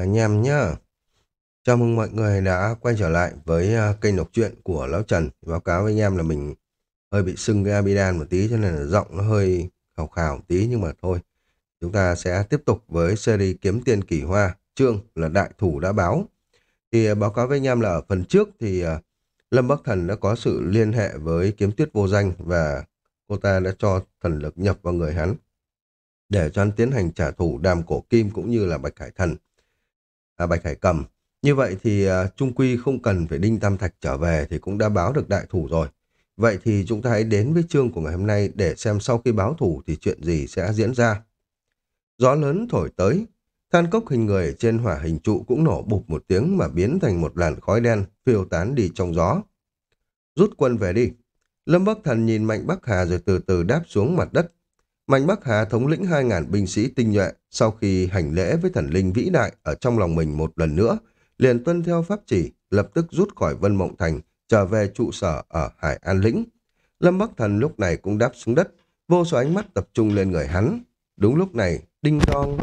anh em nhá. Chào mừng mọi người đã quay trở lại với à, kênh đọc truyện của Lão Trần. Báo cáo với anh em là mình hơi bị sưng cái Abidan một tí cho nên là giọng nó hơi khào khào một tí nhưng mà thôi. Chúng ta sẽ tiếp tục với series Kiếm Tiền Kỳ Hoa, chương là Đại Thủ đã báo. Thì à, báo cáo với anh em là ở phần trước thì à, Lâm Bắc Thần đã có sự liên hệ với Kiếm Tuyết Vô Danh và cô ta đã cho thần lực nhập vào người hắn để cho hắn tiến hành trả thù đàm cổ kim cũng như là Bạch Hải Thần à, Bạch Hải Cầm. Như vậy thì à, Trung Quy không cần phải Đinh Tam Thạch trở về thì cũng đã báo được đại thủ rồi. Vậy thì chúng ta hãy đến với chương của ngày hôm nay để xem sau khi báo thủ thì chuyện gì sẽ diễn ra. Gió lớn thổi tới, than cốc hình người trên hỏa hình trụ cũng nổ bụp một tiếng mà biến thành một làn khói đen phiêu tán đi trong gió. Rút quân về đi. Lâm Bắc Thần nhìn Mạnh Bắc Hà rồi từ từ đáp xuống mặt đất. Mạnh Bắc Hà thống lĩnh 2.000 binh sĩ tinh nhuệ sau khi hành lễ với thần linh vĩ đại ở trong lòng mình một lần nữa, liền tuân theo pháp chỉ, lập tức rút khỏi Vân Mộng Thành, trở về trụ sở ở Hải An Lĩnh. Lâm Bắc Thần lúc này cũng đáp xuống đất, vô số ánh mắt tập trung lên người hắn. Đúng lúc này, đinh đong,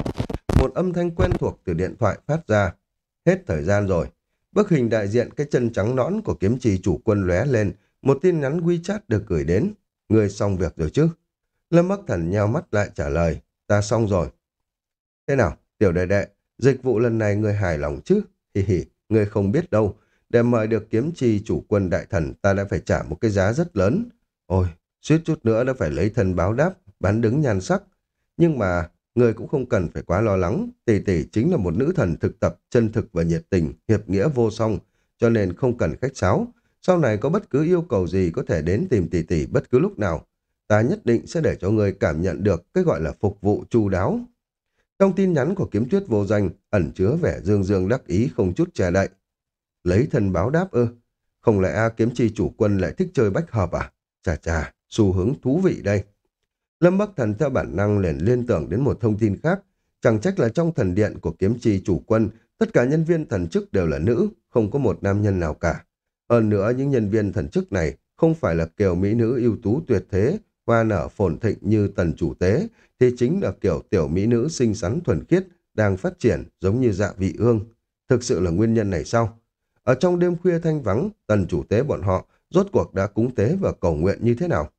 một âm thanh quen thuộc từ điện thoại phát ra. Hết thời gian rồi. Bức hình đại diện cái chân trắng nõn của kiếm trì chủ quân lóe lên, một tin nhắn WeChat được gửi đến. Người xong việc rồi chứ? Lâm Bắc Thần nheo mắt lại trả lời, ta xong rồi. Thế nào, tiểu đệ đệ, dịch vụ lần này người hài lòng chứ? Hi hi, người không biết đâu. Để mời được kiếm chi chủ quân đại thần ta đã phải trả một cái giá rất lớn. Ôi, suýt chút nữa đã phải lấy thân báo đáp, bán đứng nhan sắc. Nhưng mà, người cũng không cần phải quá lo lắng. Tỷ tỷ chính là một nữ thần thực tập, chân thực và nhiệt tình, hiệp nghĩa vô song, cho nên không cần khách sáo. Sau này có bất cứ yêu cầu gì có thể đến tìm tỷ tỷ bất cứ lúc nào ta nhất định sẽ để cho người cảm nhận được cái gọi là phục vụ chu đáo. Trong tin nhắn của kiếm tuyết vô danh, ẩn chứa vẻ dương dương đắc ý không chút che đậy. Lấy thân báo đáp ư? Không lẽ A kiếm chi chủ quân lại thích chơi bách hợp à? Chà chà, xu hướng thú vị đây. Lâm Bắc Thần theo bản năng liền liên tưởng đến một thông tin khác. Chẳng trách là trong thần điện của kiếm chi chủ quân, tất cả nhân viên thần chức đều là nữ, không có một nam nhân nào cả. Hơn nữa, những nhân viên thần chức này không phải là kiều mỹ nữ ưu tú tuyệt thế, hoa nở phồn thịnh như tần chủ tế, thì chính là kiểu tiểu mỹ nữ xinh xắn thuần khiết, đang phát triển giống như dạ vị ương. Thực sự là nguyên nhân này sao? Ở trong đêm khuya thanh vắng, tần chủ tế bọn họ rốt cuộc đã cúng tế và cầu nguyện như thế nào?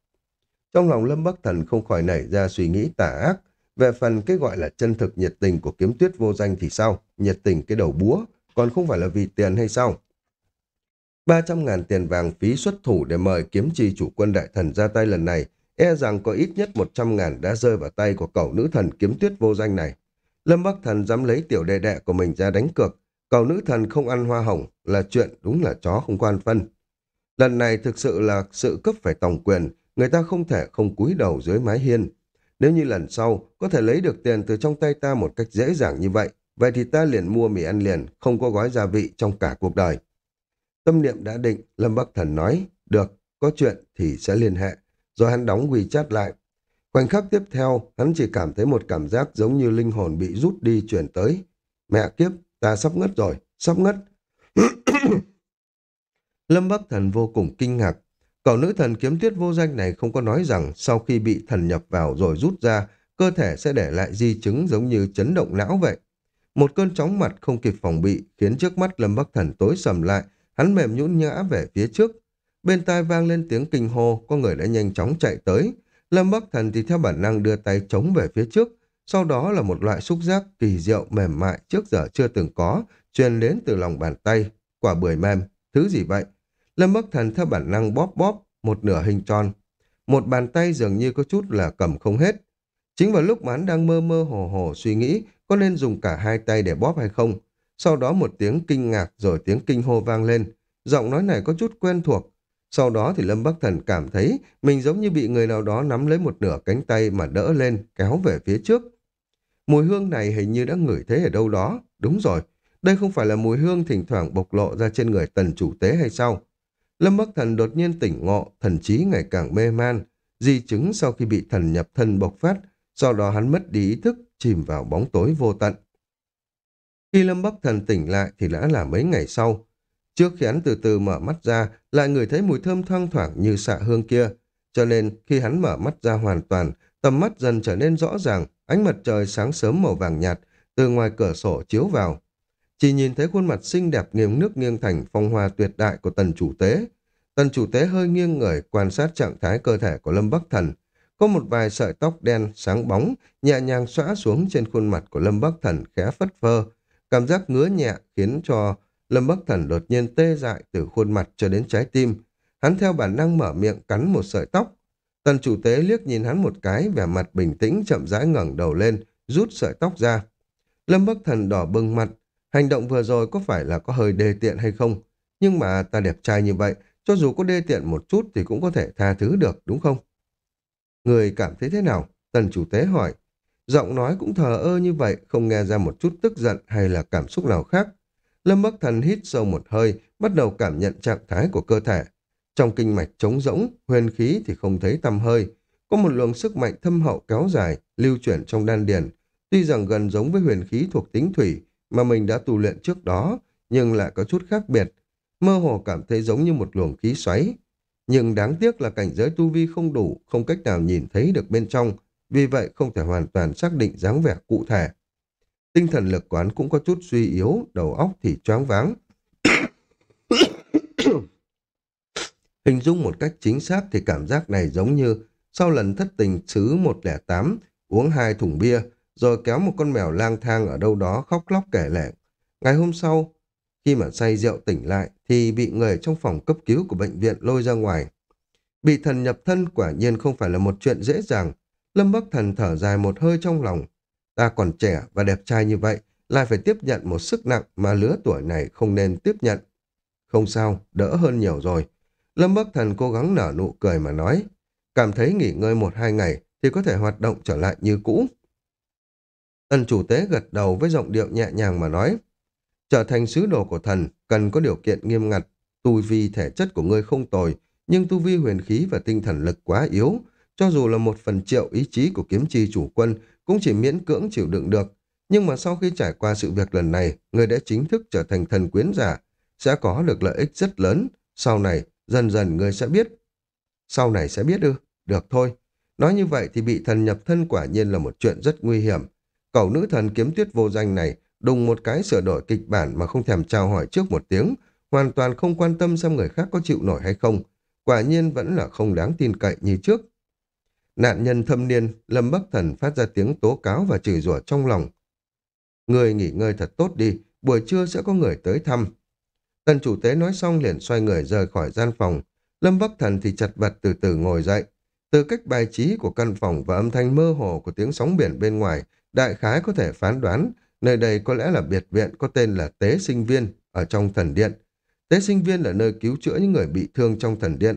Trong lòng Lâm Bắc Thần không khỏi nảy ra suy nghĩ tà ác. Về phần cái gọi là chân thực nhiệt tình của kiếm tuyết vô danh thì sao? Nhiệt tình cái đầu búa, còn không phải là vì tiền hay sao? 300 ngàn tiền vàng phí xuất thủ để mời kiếm chi chủ quân đại thần ra tay lần này e rằng có ít nhất 100 ngàn đã rơi vào tay của cậu nữ thần kiếm tuyết vô danh này. Lâm Bắc Thần dám lấy tiểu đệ đệ của mình ra đánh cược, cậu nữ thần không ăn hoa hồng là chuyện đúng là chó không quan phân. Lần này thực sự là sự cấp phải tổng quyền, người ta không thể không cúi đầu dưới mái hiên. Nếu như lần sau có thể lấy được tiền từ trong tay ta một cách dễ dàng như vậy, vậy thì ta liền mua mì ăn liền, không có gói gia vị trong cả cuộc đời. Tâm niệm đã định, Lâm Bắc Thần nói, được, có chuyện thì sẽ liên hệ rồi hắn đóng WeChat lại. Khoảnh khắc tiếp theo, hắn chỉ cảm thấy một cảm giác giống như linh hồn bị rút đi chuyển tới. Mẹ kiếp, ta sắp ngất rồi, sắp ngất. Lâm Bắc Thần vô cùng kinh ngạc. Cậu nữ thần kiếm tuyết vô danh này không có nói rằng sau khi bị thần nhập vào rồi rút ra, cơ thể sẽ để lại di chứng giống như chấn động não vậy. Một cơn chóng mặt không kịp phòng bị khiến trước mắt Lâm Bắc Thần tối sầm lại, hắn mềm nhũn nhã về phía trước, Bên tai vang lên tiếng kinh hô, có người đã nhanh chóng chạy tới. Lâm Bắc Thần thì theo bản năng đưa tay chống về phía trước, sau đó là một loại xúc giác kỳ diệu mềm mại trước giờ chưa từng có, truyền đến từ lòng bàn tay, quả bưởi mềm, thứ gì vậy? Lâm Bắc Thần theo bản năng bóp bóp, một nửa hình tròn. Một bàn tay dường như có chút là cầm không hết. Chính vào lúc mà hắn đang mơ mơ hồ hồ suy nghĩ có nên dùng cả hai tay để bóp hay không. Sau đó một tiếng kinh ngạc rồi tiếng kinh hô vang lên. Giọng nói này có chút quen thuộc, sau đó thì Lâm Bắc Thần cảm thấy mình giống như bị người nào đó nắm lấy một nửa cánh tay mà đỡ lên, kéo về phía trước. Mùi hương này hình như đã ngửi thấy ở đâu đó. Đúng rồi, đây không phải là mùi hương thỉnh thoảng bộc lộ ra trên người tần chủ tế hay sao? Lâm Bắc Thần đột nhiên tỉnh ngộ, thần trí ngày càng mê man, di chứng sau khi bị thần nhập thân bộc phát, sau đó hắn mất đi ý thức, chìm vào bóng tối vô tận. Khi Lâm Bắc Thần tỉnh lại thì đã là mấy ngày sau, Trước khi hắn từ từ mở mắt ra, lại ngửi thấy mùi thơm thoang thoảng như xạ hương kia. Cho nên, khi hắn mở mắt ra hoàn toàn, tầm mắt dần trở nên rõ ràng, ánh mặt trời sáng sớm màu vàng nhạt từ ngoài cửa sổ chiếu vào. chỉ nhìn thấy khuôn mặt xinh đẹp nghiêng nước nghiêng thành phong hoa tuyệt đại của tần chủ tế. Tần chủ tế hơi nghiêng người quan sát trạng thái cơ thể của Lâm Bắc Thần. Có một vài sợi tóc đen sáng bóng nhẹ nhàng xõa xuống trên khuôn mặt của Lâm Bắc Thần khẽ phất phơ. Cảm giác ngứa nhẹ khiến cho Lâm Bắc Thần đột nhiên tê dại từ khuôn mặt cho đến trái tim. Hắn theo bản năng mở miệng cắn một sợi tóc. Tần chủ tế liếc nhìn hắn một cái, vẻ mặt bình tĩnh chậm rãi ngẩng đầu lên, rút sợi tóc ra. Lâm Bắc Thần đỏ bừng mặt, hành động vừa rồi có phải là có hơi đê tiện hay không? Nhưng mà ta đẹp trai như vậy, cho dù có đê tiện một chút thì cũng có thể tha thứ được, đúng không? Người cảm thấy thế nào? Tần chủ tế hỏi. Giọng nói cũng thờ ơ như vậy, không nghe ra một chút tức giận hay là cảm xúc nào khác. Lâm Bắc Thần hít sâu một hơi, bắt đầu cảm nhận trạng thái của cơ thể. Trong kinh mạch trống rỗng, huyền khí thì không thấy tăm hơi. Có một luồng sức mạnh thâm hậu kéo dài, lưu chuyển trong đan điền. Tuy rằng gần giống với huyền khí thuộc tính thủy mà mình đã tu luyện trước đó, nhưng lại có chút khác biệt. Mơ hồ cảm thấy giống như một luồng khí xoáy. Nhưng đáng tiếc là cảnh giới tu vi không đủ, không cách nào nhìn thấy được bên trong, vì vậy không thể hoàn toàn xác định dáng vẻ cụ thể. Tinh thần lực quán cũng có chút suy yếu, đầu óc thì choáng váng. Hình dung một cách chính xác thì cảm giác này giống như sau lần thất tình xứ 108 uống hai thùng bia rồi kéo một con mèo lang thang ở đâu đó khóc lóc kể lệ. Ngày hôm sau, khi mà say rượu tỉnh lại thì bị người trong phòng cấp cứu của bệnh viện lôi ra ngoài. Bị thần nhập thân quả nhiên không phải là một chuyện dễ dàng. Lâm Bắc Thần thở dài một hơi trong lòng. Ta còn trẻ và đẹp trai như vậy, lại phải tiếp nhận một sức nặng mà lứa tuổi này không nên tiếp nhận. Không sao, đỡ hơn nhiều rồi. Lâm Bắc Thần cố gắng nở nụ cười mà nói, cảm thấy nghỉ ngơi một hai ngày thì có thể hoạt động trở lại như cũ. Tần chủ tế gật đầu với giọng điệu nhẹ nhàng mà nói, trở thành sứ đồ của thần cần có điều kiện nghiêm ngặt, tu vi thể chất của ngươi không tồi, nhưng tu vi huyền khí và tinh thần lực quá yếu, cho dù là một phần triệu ý chí của kiếm chi chủ quân cũng chỉ miễn cưỡng chịu đựng được. Nhưng mà sau khi trải qua sự việc lần này, người đã chính thức trở thành thần quyến giả, sẽ có được lợi ích rất lớn. Sau này, dần dần người sẽ biết. Sau này sẽ biết ư? Được thôi. Nói như vậy thì bị thần nhập thân quả nhiên là một chuyện rất nguy hiểm. Cậu nữ thần kiếm tuyết vô danh này đùng một cái sửa đổi kịch bản mà không thèm chào hỏi trước một tiếng, hoàn toàn không quan tâm xem người khác có chịu nổi hay không. Quả nhiên vẫn là không đáng tin cậy như trước. Nạn nhân thâm niên, Lâm Bắc Thần phát ra tiếng tố cáo và chửi rủa trong lòng. Người nghỉ ngơi thật tốt đi, buổi trưa sẽ có người tới thăm. Tần chủ tế nói xong liền xoay người rời khỏi gian phòng. Lâm Bắc Thần thì chật vật từ từ ngồi dậy. Từ cách bài trí của căn phòng và âm thanh mơ hồ của tiếng sóng biển bên ngoài, đại khái có thể phán đoán nơi đây có lẽ là biệt viện có tên là Tế Sinh Viên ở trong thần điện. Tế Sinh Viên là nơi cứu chữa những người bị thương trong thần điện.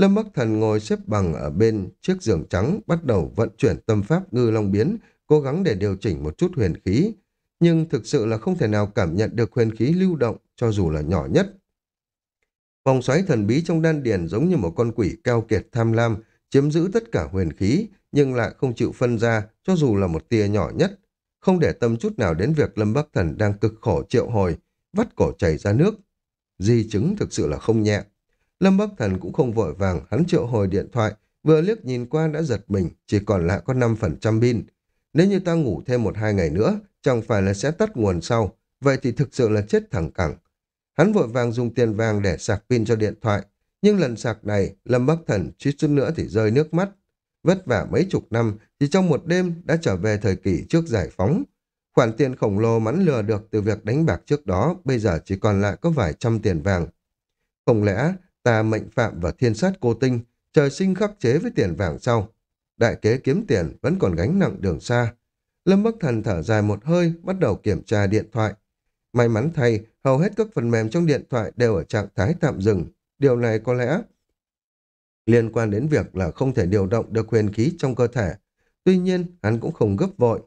Lâm Bắc Thần ngồi xếp bằng ở bên chiếc giường trắng, bắt đầu vận chuyển tâm pháp ngư long biến, cố gắng để điều chỉnh một chút huyền khí. Nhưng thực sự là không thể nào cảm nhận được huyền khí lưu động, cho dù là nhỏ nhất. Vòng xoáy thần bí trong đan điền giống như một con quỷ cao kiệt tham lam, chiếm giữ tất cả huyền khí, nhưng lại không chịu phân ra, cho dù là một tia nhỏ nhất. Không để tâm chút nào đến việc Lâm Bắc Thần đang cực khổ triệu hồi, vắt cổ chảy ra nước. Di chứng thực sự là không nhẹ. Lâm Bắc Thần cũng không vội vàng, hắn triệu hồi điện thoại, vừa liếc nhìn qua đã giật mình, chỉ còn lại có 5% pin. Nếu như ta ngủ thêm một hai ngày nữa, chẳng phải là sẽ tắt nguồn sau, vậy thì thực sự là chết thẳng cẳng. Hắn vội vàng dùng tiền vàng để sạc pin cho điện thoại, nhưng lần sạc này, Lâm Bắc Thần chút chút nữa thì rơi nước mắt. Vất vả mấy chục năm, chỉ trong một đêm đã trở về thời kỳ trước giải phóng. Khoản tiền khổng lồ mắn lừa được từ việc đánh bạc trước đó, bây giờ chỉ còn lại có vài trăm tiền vàng. Không lẽ ta mệnh phạm và thiên sát cô tinh, trời sinh khắc chế với tiền vàng sau. Đại kế kiếm tiền vẫn còn gánh nặng đường xa. Lâm Bắc Thần thở dài một hơi, bắt đầu kiểm tra điện thoại. May mắn thay, hầu hết các phần mềm trong điện thoại đều ở trạng thái tạm dừng. Điều này có lẽ liên quan đến việc là không thể điều động được huyền khí trong cơ thể. Tuy nhiên, hắn cũng không gấp vội.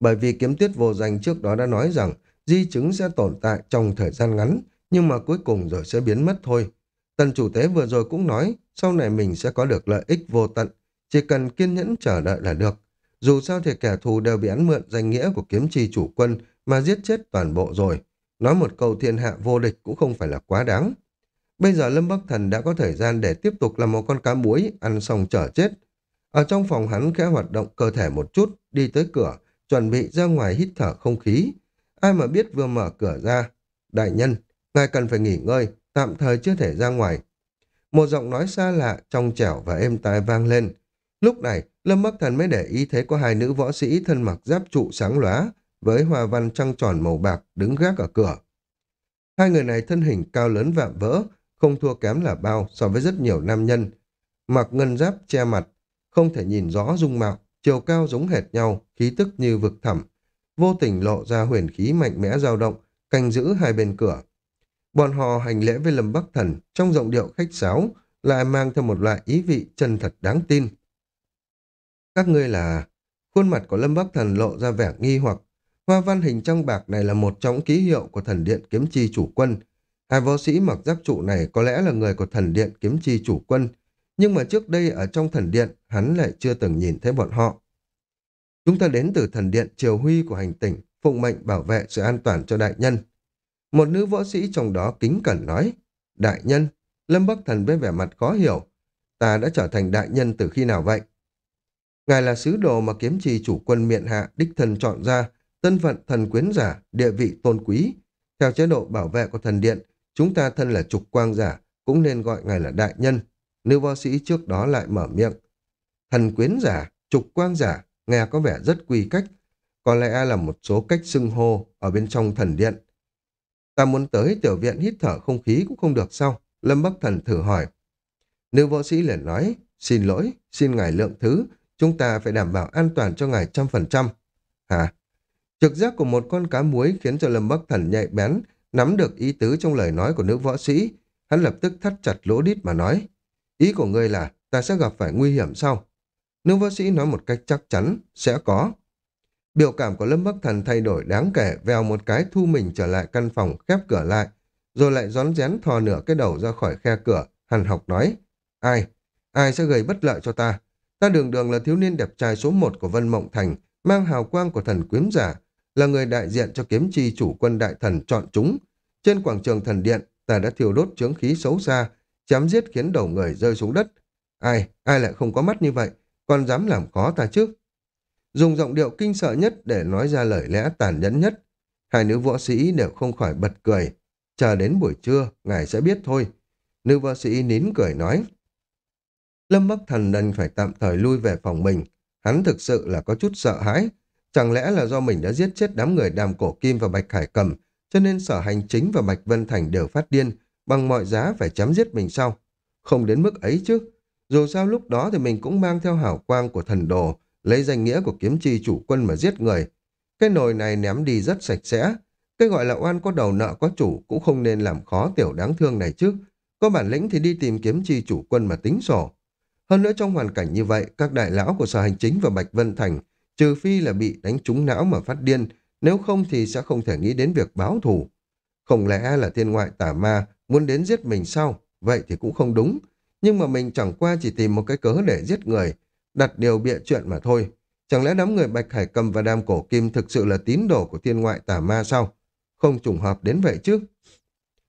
Bởi vì kiếm tiết vô danh trước đó đã nói rằng di chứng sẽ tồn tại trong thời gian ngắn, nhưng mà cuối cùng rồi sẽ biến mất thôi. Tần chủ tế vừa rồi cũng nói, sau này mình sẽ có được lợi ích vô tận, chỉ cần kiên nhẫn chờ đợi là được. Dù sao thì kẻ thù đều bị án mượn danh nghĩa của kiếm trì chủ quân mà giết chết toàn bộ rồi. Nói một câu thiên hạ vô địch cũng không phải là quá đáng. Bây giờ Lâm Bắc Thần đã có thời gian để tiếp tục làm một con cá muối ăn xong chở chết. Ở trong phòng hắn khẽ hoạt động cơ thể một chút, đi tới cửa, chuẩn bị ra ngoài hít thở không khí. Ai mà biết vừa mở cửa ra. Đại nhân, ngài cần phải nghỉ ngơi, tạm thời chưa thể ra ngoài. Một giọng nói xa lạ, trong trẻo và êm tai vang lên. Lúc này, Lâm Bắc Thần mới để ý thấy có hai nữ võ sĩ thân mặc giáp trụ sáng lóa, với hoa văn trăng tròn màu bạc đứng gác ở cửa. Hai người này thân hình cao lớn vạm vỡ, không thua kém là bao so với rất nhiều nam nhân. Mặc ngân giáp che mặt, không thể nhìn rõ dung mạo, chiều cao giống hệt nhau, khí tức như vực thẳm. Vô tình lộ ra huyền khí mạnh mẽ dao động, canh giữ hai bên cửa. Bọn họ hành lễ với Lâm Bắc Thần trong giọng điệu khách sáo, lại mang theo một loại ý vị chân thật đáng tin. Các ngươi là... Khuôn mặt của Lâm Bắc Thần lộ ra vẻ nghi hoặc. Hoa văn hình trong bạc này là một trong ký hiệu của thần điện kiếm chi chủ quân. Hai võ sĩ mặc giáp trụ này có lẽ là người của thần điện kiếm chi chủ quân, nhưng mà trước đây ở trong thần điện, hắn lại chưa từng nhìn thấy bọn họ. Chúng ta đến từ thần điện triều huy của hành tỉnh, phụng mệnh bảo vệ sự an toàn cho đại nhân. Một nữ võ sĩ trong đó kính cẩn nói, Đại nhân, Lâm Bắc Thần với vẻ mặt khó hiểu, ta đã trở thành đại nhân từ khi nào vậy? Ngài là sứ đồ mà kiếm trì chủ quân miện hạ đích thần chọn ra, tân phận thần quyến giả, địa vị tôn quý. Theo chế độ bảo vệ của thần điện, chúng ta thân là trục quang giả, cũng nên gọi ngài là đại nhân. Nữ võ sĩ trước đó lại mở miệng. Thần quyến giả, trục quang giả, nghe có vẻ rất quy cách. Có lẽ là một số cách xưng hô ở bên trong thần điện. Ta muốn tới tiểu viện hít thở không khí cũng không được sao? Lâm Bắc Thần thử hỏi. Nữ võ sĩ liền nói, xin lỗi, xin ngài lượng thứ, chúng ta phải đảm bảo an toàn cho ngài trăm phần trăm. Hả? Trực giác của một con cá muối khiến cho Lâm Bắc Thần nhạy bén, nắm được ý tứ trong lời nói của nữ võ sĩ. Hắn lập tức thắt chặt lỗ đít mà nói. Ý của ngươi là ta sẽ gặp phải nguy hiểm sau. Nữ võ sĩ nói một cách chắc chắn, sẽ có. Biểu cảm của Lâm Bắc Thần thay đổi đáng kể, vèo một cái thu mình trở lại căn phòng, khép cửa lại, rồi lại rón rén thò nửa cái đầu ra khỏi khe cửa, hằn học nói. Ai? Ai sẽ gây bất lợi cho ta? Ta đường đường là thiếu niên đẹp trai số một của Vân Mộng Thành, mang hào quang của thần quyến giả, là người đại diện cho kiếm chi chủ quân đại thần chọn chúng. Trên quảng trường thần điện, ta đã thiêu đốt chướng khí xấu xa, chém giết khiến đầu người rơi xuống đất. Ai, ai lại không có mắt như vậy, còn dám làm khó ta chứ? Dùng giọng điệu kinh sợ nhất để nói ra lời lẽ tàn nhẫn nhất. Hai nữ võ sĩ đều không khỏi bật cười. Chờ đến buổi trưa, ngài sẽ biết thôi. Nữ võ sĩ nín cười nói. Lâm Bắc Thần đành phải tạm thời lui về phòng mình. Hắn thực sự là có chút sợ hãi. Chẳng lẽ là do mình đã giết chết đám người đàm cổ kim và bạch khải cầm, cho nên sở hành chính và bạch vân thành đều phát điên, bằng mọi giá phải chém giết mình sau. Không đến mức ấy chứ. Dù sao lúc đó thì mình cũng mang theo hảo quang của thần đồ, lấy danh nghĩa của kiếm chi chủ quân mà giết người. Cái nồi này ném đi rất sạch sẽ. Cái gọi là oan có đầu nợ có chủ cũng không nên làm khó tiểu đáng thương này chứ. Có bản lĩnh thì đi tìm kiếm chi chủ quân mà tính sổ. Hơn nữa trong hoàn cảnh như vậy, các đại lão của sở hành chính và Bạch Vân Thành, trừ phi là bị đánh trúng não mà phát điên, nếu không thì sẽ không thể nghĩ đến việc báo thù. Không lẽ là thiên ngoại tả ma muốn đến giết mình sao? Vậy thì cũng không đúng. Nhưng mà mình chẳng qua chỉ tìm một cái cớ để giết người, đặt điều bịa chuyện mà thôi. Chẳng lẽ đám người Bạch Hải Cầm và Đam Cổ Kim thực sự là tín đồ của thiên ngoại tà ma sao? Không trùng hợp đến vậy chứ.